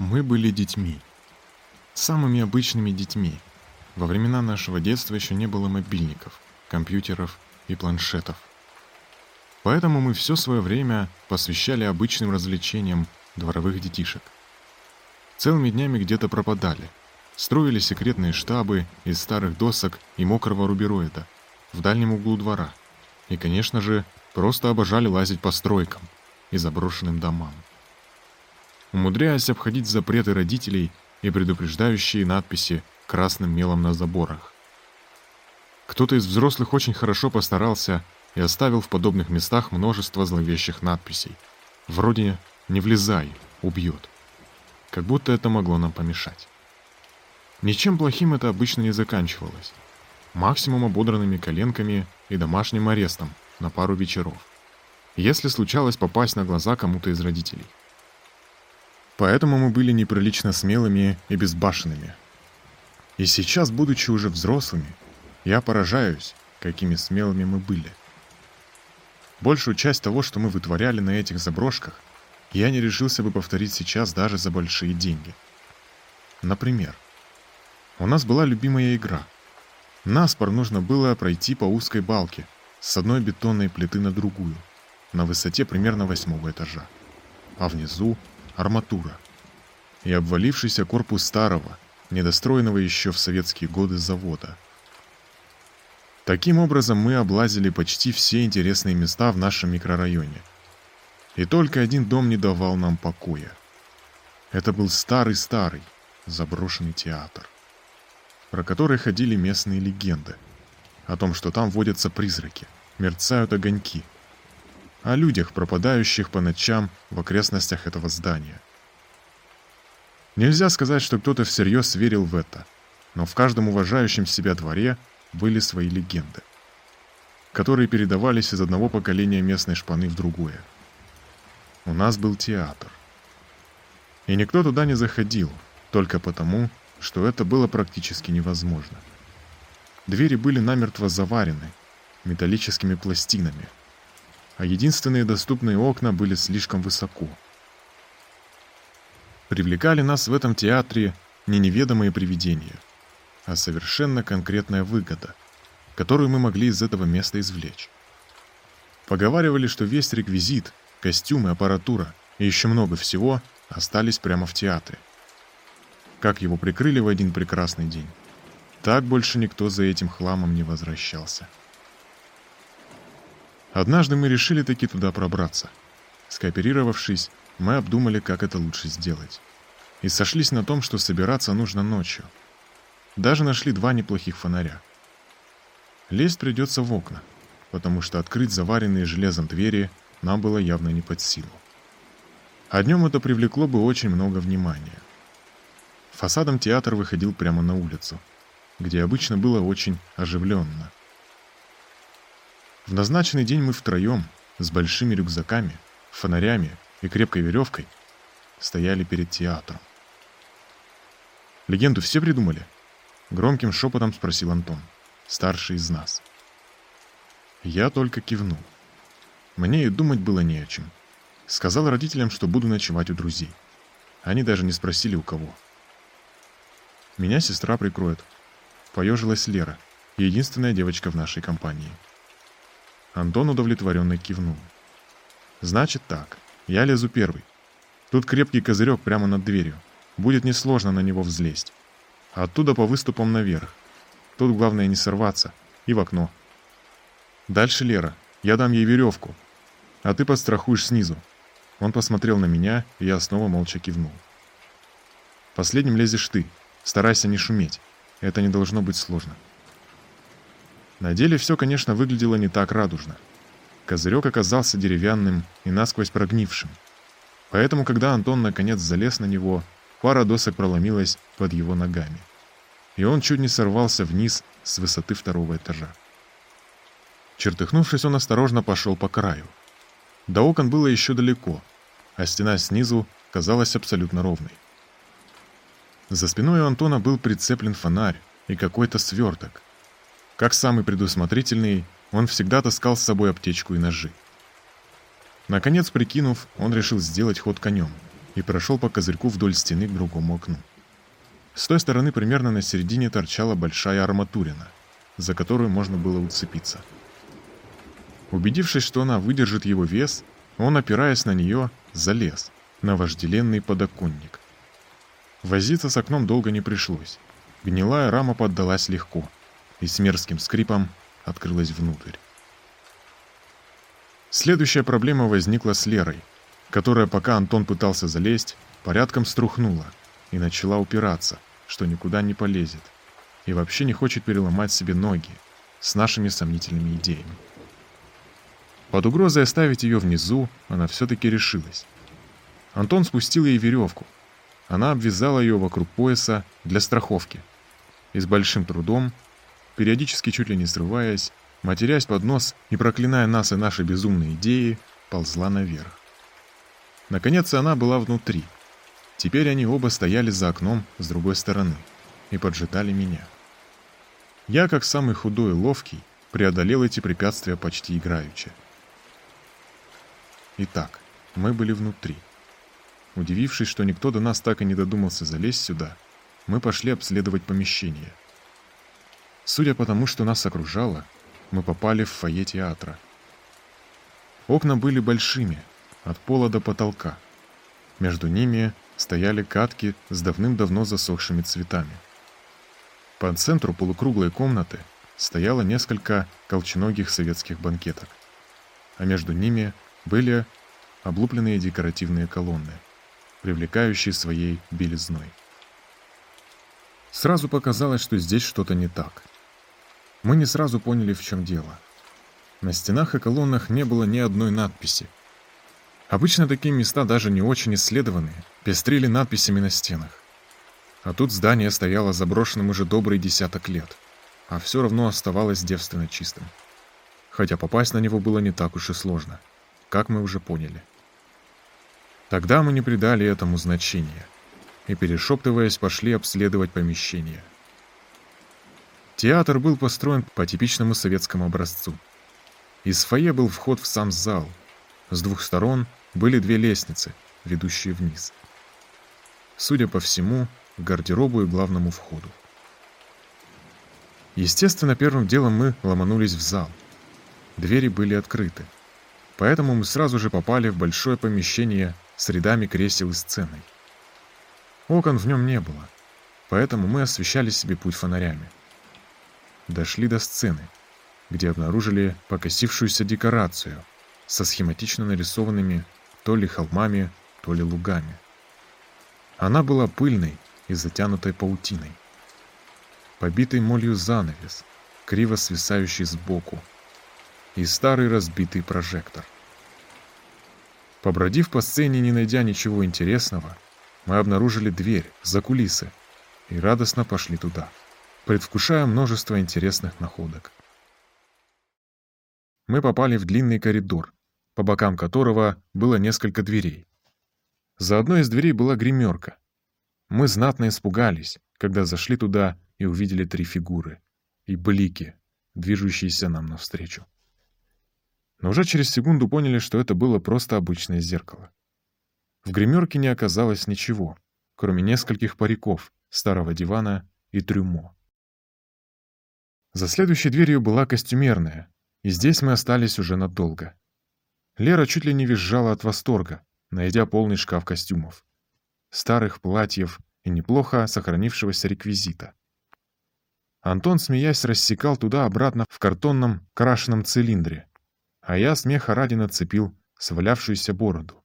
Мы были детьми. Самыми обычными детьми. Во времена нашего детства еще не было мобильников, компьютеров и планшетов. Поэтому мы все свое время посвящали обычным развлечениям дворовых детишек. Целыми днями где-то пропадали. Строили секретные штабы из старых досок и мокрого рубероида в дальнем углу двора. И, конечно же, просто обожали лазить по стройкам и заброшенным домам умудряясь обходить запреты родителей и предупреждающие надписи красным мелом на заборах. Кто-то из взрослых очень хорошо постарался и оставил в подобных местах множество зловещих надписей. Вроде «Не влезай, убьет». Как будто это могло нам помешать. Ничем плохим это обычно не заканчивалось. Максимум ободранными коленками и домашним арестом на пару вечеров. Если случалось попасть на глаза кому-то из родителей. Поэтому мы были неприлично смелыми и безбашенными. И сейчас, будучи уже взрослыми, я поражаюсь, какими смелыми мы были. Большую часть того, что мы вытворяли на этих заброшках, я не решился бы повторить сейчас даже за большие деньги. Например, у нас была любимая игра. Наспор нужно было пройти по узкой балке с одной бетонной плиты на другую, на высоте примерно восьмого этажа. А внизу арматура и обвалившийся корпус старого, недостроенного еще в советские годы завода. Таким образом мы облазили почти все интересные места в нашем микрорайоне. И только один дом не давал нам покоя. Это был старый-старый заброшенный театр, про который ходили местные легенды, о том, что там водятся призраки, мерцают огоньки – о людях, пропадающих по ночам в окрестностях этого здания. Нельзя сказать, что кто-то всерьез верил в это, но в каждом уважающем себя дворе были свои легенды, которые передавались из одного поколения местной шпаны в другое. У нас был театр. И никто туда не заходил, только потому, что это было практически невозможно. Двери были намертво заварены металлическими пластинами – а единственные доступные окна были слишком высоко. Привлекали нас в этом театре не неведомые привидения, а совершенно конкретная выгода, которую мы могли из этого места извлечь. Поговаривали, что весь реквизит, костюмы, аппаратура и еще много всего остались прямо в театре. Как его прикрыли в один прекрасный день, так больше никто за этим хламом не возвращался. Однажды мы решили таки туда пробраться. Скооперировавшись, мы обдумали, как это лучше сделать. И сошлись на том, что собираться нужно ночью. Даже нашли два неплохих фонаря. Лезть придется в окна, потому что открыть заваренные железом двери нам было явно не под силу. А днем это привлекло бы очень много внимания. Фасадом театр выходил прямо на улицу, где обычно было очень оживленно – в назначенный день мы втроем, с большими рюкзаками, фонарями и крепкой веревкой, стояли перед театром. «Легенду все придумали?» Громким шепотом спросил Антон, старший из нас. Я только кивнул. Мне и думать было не о чем. Сказал родителям, что буду ночевать у друзей. Они даже не спросили, у кого. Меня сестра прикроет. Поежилась Лера, единственная девочка в нашей компании. Антон удовлетворенно кивнул. «Значит так, я лезу первый. Тут крепкий козырек прямо над дверью. Будет несложно на него взлезть. Оттуда по выступам наверх. Тут главное не сорваться. И в окно. Дальше Лера. Я дам ей веревку. А ты подстрахуешь снизу». Он посмотрел на меня, и я снова молча кивнул. «Последним лезешь ты. Старайся не шуметь. Это не должно быть сложно». На деле все, конечно, выглядело не так радужно. Козырек оказался деревянным и насквозь прогнившим. Поэтому, когда Антон наконец залез на него, пара досок проломилась под его ногами. И он чуть не сорвался вниз с высоты второго этажа. Чертыхнувшись, он осторожно пошел по краю. До окон было еще далеко, а стена снизу казалась абсолютно ровной. За спиной у Антона был прицеплен фонарь и какой-то сверток, как самый предусмотрительный, он всегда таскал с собой аптечку и ножи. Наконец, прикинув, он решил сделать ход конем и прошел по козырьку вдоль стены к другому окну. С той стороны примерно на середине торчала большая арматурина, за которую можно было уцепиться. Убедившись, что она выдержит его вес, он, опираясь на нее, залез на вожделенный подоконник. Возиться с окном долго не пришлось. Гнилая рама поддалась легко и с мерзким скрипом открылась внутрь. Следующая проблема возникла с Лерой, которая, пока Антон пытался залезть, порядком струхнула и начала упираться, что никуда не полезет, и вообще не хочет переломать себе ноги с нашими сомнительными идеями. Под угрозой оставить ее внизу она все-таки решилась. Антон спустил ей веревку. Она обвязала ее вокруг пояса для страховки. И с большим трудом, периодически чуть ли не срываясь, матерясь под нос и проклиная нас и наши безумные идеи, ползла наверх. Наконец она была внутри. Теперь они оба стояли за окном с другой стороны и поджидали меня. Я, как самый худой и ловкий, преодолел эти препятствия почти играючи. Итак, мы были внутри. Удивившись, что никто до нас так и не додумался залезть сюда, мы пошли обследовать помещение. Судя по тому, что нас окружало, мы попали в фойе театра. Окна были большими, от пола до потолка. Между ними стояли катки с давным-давно засохшими цветами. По центру полукруглой комнаты стояло несколько колченогих советских банкеток, а между ними были облупленные декоративные колонны, привлекающие своей белизной. Сразу показалось, что здесь что-то не так. Мы не сразу поняли, в чем дело. На стенах и колоннах не было ни одной надписи. Обычно такие места, даже не очень исследованные, пестрили надписями на стенах. А тут здание стояло заброшенным уже добрый десяток лет, а все равно оставалось девственно чистым. Хотя попасть на него было не так уж и сложно, как мы уже поняли. Тогда мы не придали этому значения и, перешептываясь, пошли обследовать помещение. Театр был построен по типичному советскому образцу. Из фойе был вход в сам зал. С двух сторон были две лестницы, ведущие вниз. Судя по всему, к гардеробу и главному входу. Естественно, первым делом мы ломанулись в зал. Двери были открыты. Поэтому мы сразу же попали в большое помещение с рядами кресел и сценой. Окон в нем не было, поэтому мы освещали себе путь фонарями дошли до сцены, где обнаружили покосившуюся декорацию со схематично нарисованными то ли холмами, то ли лугами. Она была пыльной и затянутой паутиной. Побитый молью занавес, криво свисающий сбоку, и старый разбитый прожектор. Побродив по сцене, не найдя ничего интересного, мы обнаружили дверь за кулисы и радостно пошли туда предвкушая множество интересных находок. Мы попали в длинный коридор, по бокам которого было несколько дверей. За одной из дверей была гримерка. Мы знатно испугались, когда зашли туда и увидели три фигуры и блики, движущиеся нам навстречу. Но уже через секунду поняли, что это было просто обычное зеркало. В гримерке не оказалось ничего, кроме нескольких париков, старого дивана и трюмо. За следующей дверью была костюмерная, и здесь мы остались уже надолго. Лера чуть ли не визжала от восторга, найдя полный шкаф костюмов. Старых платьев и неплохо сохранившегося реквизита. Антон, смеясь, рассекал туда-обратно в картонном крашеном цилиндре, а я смеха ради нацепил свалявшуюся бороду.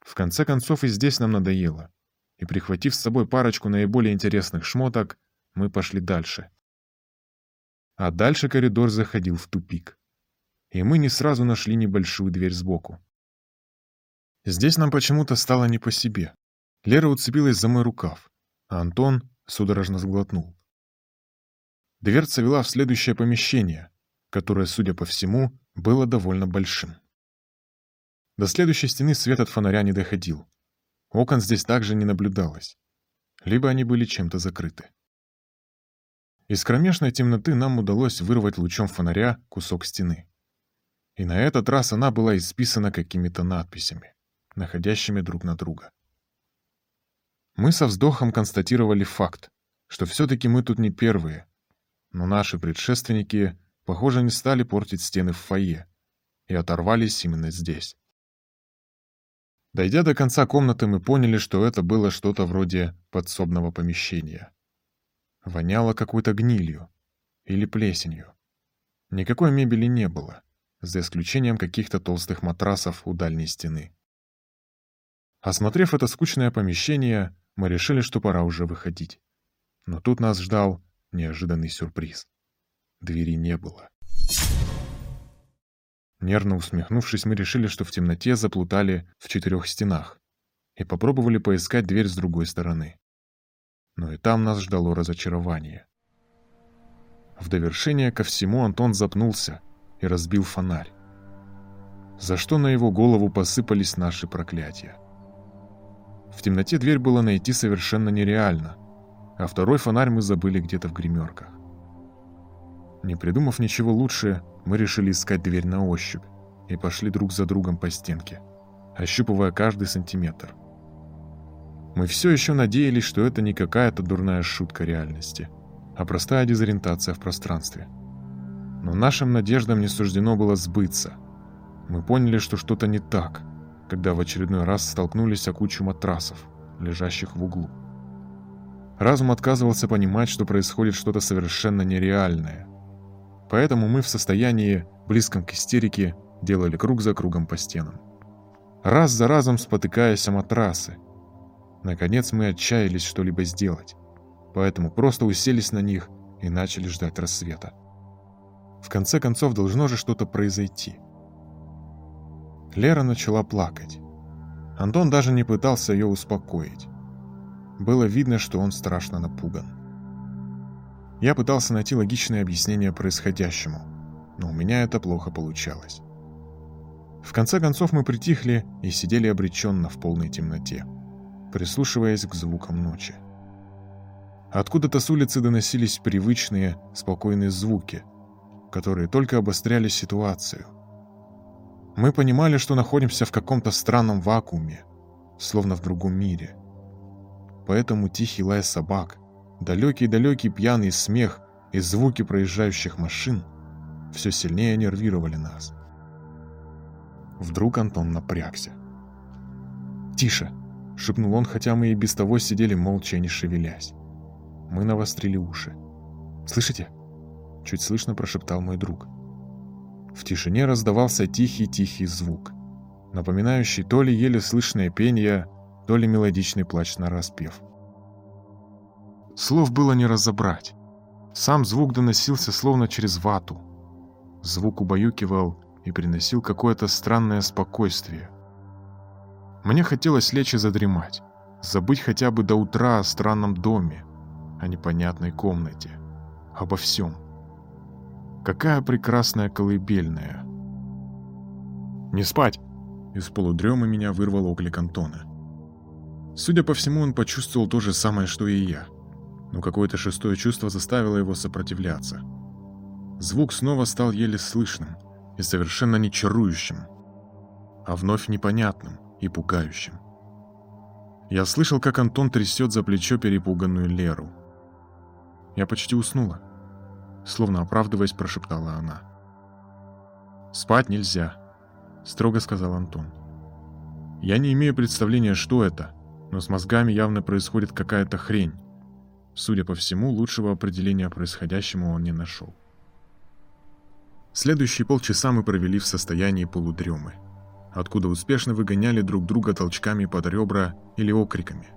В конце концов и здесь нам надоело, и, прихватив с собой парочку наиболее интересных шмоток, мы пошли дальше — а дальше коридор заходил в тупик. И мы не сразу нашли небольшую дверь сбоку. Здесь нам почему-то стало не по себе. Лера уцепилась за мой рукав, а Антон судорожно сглотнул. Дверца вела в следующее помещение, которое, судя по всему, было довольно большим. До следующей стены свет от фонаря не доходил. Окон здесь также не наблюдалось. Либо они были чем-то закрыты. Из кромешной темноты нам удалось вырвать лучом фонаря кусок стены. И на этот раз она была исписана какими-то надписями, находящими друг на друга. Мы со вздохом констатировали факт, что все-таки мы тут не первые, но наши предшественники, похоже, не стали портить стены в фойе и оторвались именно здесь. Дойдя до конца комнаты, мы поняли, что это было что-то вроде подсобного помещения. Воняло какой-то гнилью или плесенью. Никакой мебели не было, за исключением каких-то толстых матрасов у дальней стены. Осмотрев это скучное помещение, мы решили, что пора уже выходить. Но тут нас ждал неожиданный сюрприз. Двери не было. Нервно усмехнувшись, мы решили, что в темноте заплутали в четырех стенах и попробовали поискать дверь с другой стороны. Но и там нас ждало разочарование. В довершение ко всему Антон запнулся и разбил фонарь, за что на его голову посыпались наши проклятия. В темноте дверь было найти совершенно нереально, а второй фонарь мы забыли где-то в гримерках. Не придумав ничего лучше, мы решили искать дверь на ощупь и пошли друг за другом по стенке, ощупывая каждый сантиметр. Мы все еще надеялись, что это не какая-то дурная шутка реальности, а простая дезориентация в пространстве. Но нашим надеждам не суждено было сбыться. Мы поняли, что что-то не так — когда в очередной раз столкнулись о кучу матрасов, лежащих в углу. Разум отказывался понимать, что происходит что-то совершенно нереальное. Поэтому мы в состоянии, близком к истерике, делали круг за кругом по стенам. Раз за разом спотыкаясь о матрасы. Наконец мы отчаялись что-либо сделать, поэтому просто уселись на них и начали ждать рассвета. В конце концов, должно же что-то произойти. Лера начала плакать. Антон даже не пытался ее успокоить. Было видно, что он страшно напуган. Я пытался найти логичное объяснение происходящему, но у меня это плохо получалось. В конце концов мы притихли и сидели обреченно в полной темноте, прислушиваясь к звукам ночи. Откуда-то с улицы доносились привычные, спокойные звуки, которые только обостряли ситуацию. Мы понимали, что находимся в каком-то странном вакууме, словно в другом мире. Поэтому тихий лай собак, далекий-далекий пьяный смех и звуки проезжающих машин все сильнее нервировали нас. Вдруг Антон напрягся. «Тише!» — шепнул он, хотя мы и без того сидели молча, не шевелясь. Мы навострили уши. «Слышите?» — чуть слышно прошептал мой друг. В тишине раздавался тихий-тихий звук, напоминающий то ли еле слышное пение, то ли мелодичный плач на распев. Слов было не разобрать. Сам звук доносился словно через вату. Звук убаюкивал и приносил какое-то странное спокойствие. Мне хотелось лечь и задремать, забыть хотя бы до утра о странном доме, о непонятной комнате, обо всем. Какая прекрасная колыбельная. «Не спать!» Из полудремы меня вырвал оклик Антона. Судя по всему, он почувствовал то же самое, что и я. Но какое-то шестое чувство заставило его сопротивляться. Звук снова стал еле слышным и совершенно не чарующим, а вновь непонятным и пугающим. Я слышал, как Антон трясет за плечо перепуганную Леру. Я почти уснула словно оправдываясь, прошептала она. «Спать нельзя», — строго сказал Антон. «Я не имею представления, что это, но с мозгами явно происходит какая-то хрень. Судя по всему, лучшего определения происходящему он не нашел. Следующие полчаса мы провели в состоянии полудремы, откуда успешно выгоняли друг друга толчками под ребра или окриками.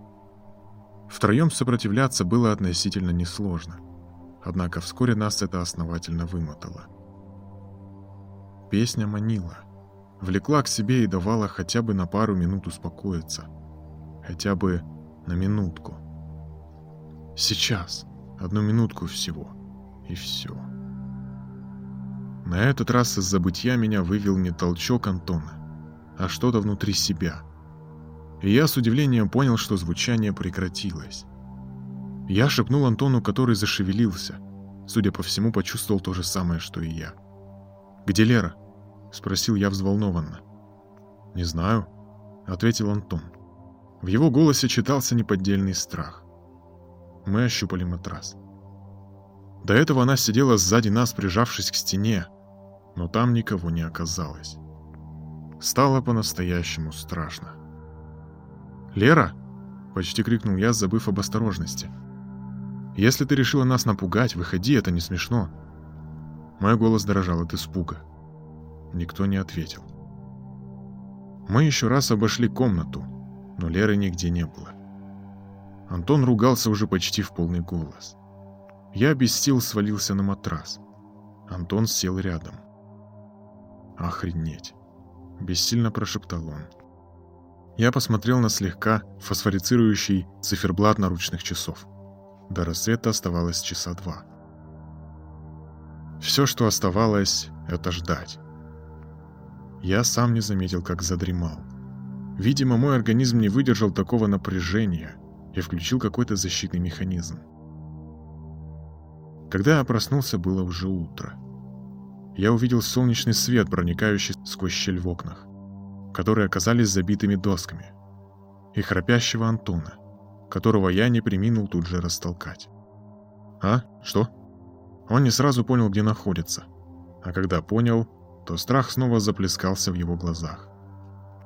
Втроем сопротивляться было относительно несложно — однако вскоре нас это основательно вымотало. Песня манила, влекла к себе и давала хотя бы на пару минут успокоиться. Хотя бы на минутку. Сейчас, одну минутку всего, и все. На этот раз из забытья меня вывел не толчок Антона, а что-то внутри себя. И я с удивлением понял, что звучание прекратилось. Я шепнул Антону, который зашевелился. Судя по всему, почувствовал то же самое, что и я. «Где Лера?» — спросил я взволнованно. «Не знаю», — ответил Антон. В его голосе читался неподдельный страх. Мы ощупали матрас. До этого она сидела сзади нас, прижавшись к стене, но там никого не оказалось. Стало по-настоящему страшно. «Лера!» — почти крикнул я, забыв об осторожности. «Если ты решила нас напугать, выходи, это не смешно». Мой голос дрожал от испуга. Никто не ответил. Мы еще раз обошли комнату, но Леры нигде не было. Антон ругался уже почти в полный голос. Я без сил свалился на матрас. Антон сел рядом. «Охренеть!» — бессильно прошептал он. Я посмотрел на слегка фосфорицирующий циферблат наручных часов. До рассвета оставалось часа два. Все, что оставалось, это ждать. Я сам не заметил, как задремал. Видимо, мой организм не выдержал такого напряжения и включил какой-то защитный механизм. Когда я проснулся, было уже утро. Я увидел солнечный свет, проникающий сквозь щель в окнах, которые оказались забитыми досками, и храпящего Антона, которого я не приминул тут же растолкать. «А? Что?» Он не сразу понял, где находится, а когда понял, то страх снова заплескался в его глазах.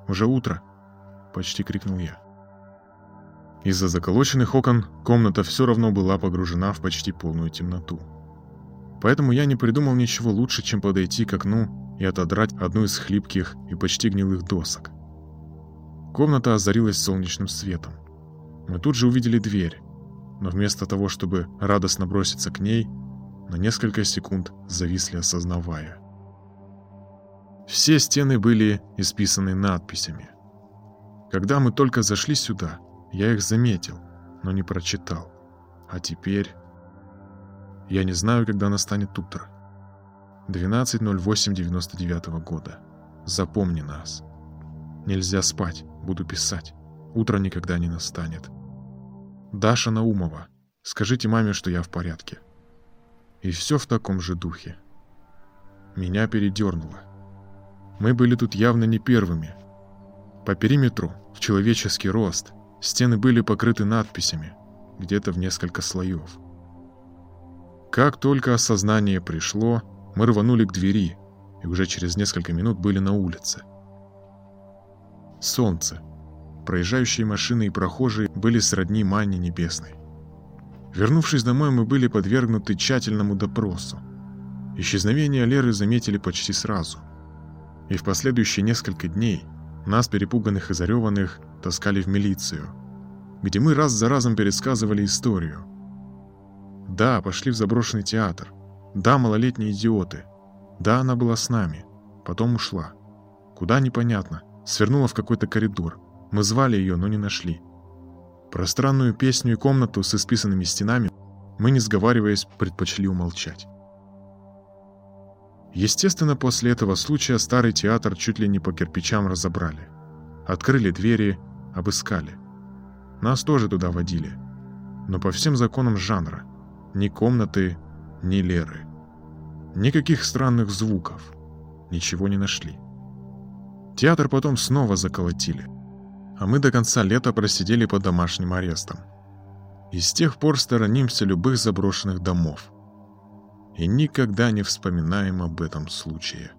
«Уже утро!» — почти крикнул я. Из-за заколоченных окон комната все равно была погружена в почти полную темноту. Поэтому я не придумал ничего лучше, чем подойти к окну и отодрать одну из хлипких и почти гнилых досок. Комната озарилась солнечным светом. Мы тут же увидели дверь, но вместо того, чтобы радостно броситься к ней, на несколько секунд зависли, осознавая. Все стены были исписаны надписями. Когда мы только зашли сюда, я их заметил, но не прочитал. А теперь... Я не знаю, когда настанет утро. 12.08.99 года. Запомни нас. Нельзя спать, буду писать. Утро никогда не настанет. Даша Наумова. Скажите маме, что я в порядке. И все в таком же духе. Меня передернуло. Мы были тут явно не первыми. По периметру, в человеческий рост, Стены были покрыты надписями, где-то в несколько слоев. Как только осознание пришло, мы рванули к двери и уже через несколько минут были на улице. Солнце. Проезжающие машины и прохожие были сродни манне небесной. Вернувшись домой, мы были подвергнуты тщательному допросу. Исчезновение Леры заметили почти сразу. И в последующие несколько дней нас, перепуганных и зареванных, таскали в милицию, где мы раз за разом пересказывали историю. Да, пошли в заброшенный театр. Да, малолетние идиоты. Да, она была с нами. Потом ушла. Куда непонятно. Свернула в какой-то коридор. Мы звали ее, но не нашли. Про странную песню и комнату с исписанными стенами мы, не сговариваясь, предпочли умолчать. Естественно, после этого случая старый театр чуть ли не по кирпичам разобрали. Открыли двери, обыскали. Нас тоже туда водили. Но по всем законам жанра. Ни комнаты, ни Леры. Никаких странных звуков. Ничего не нашли. Театр потом снова заколотили. А мы до конца лета просидели под домашним арестом. И с тех пор сторонимся любых заброшенных домов. И никогда не вспоминаем об этом случае.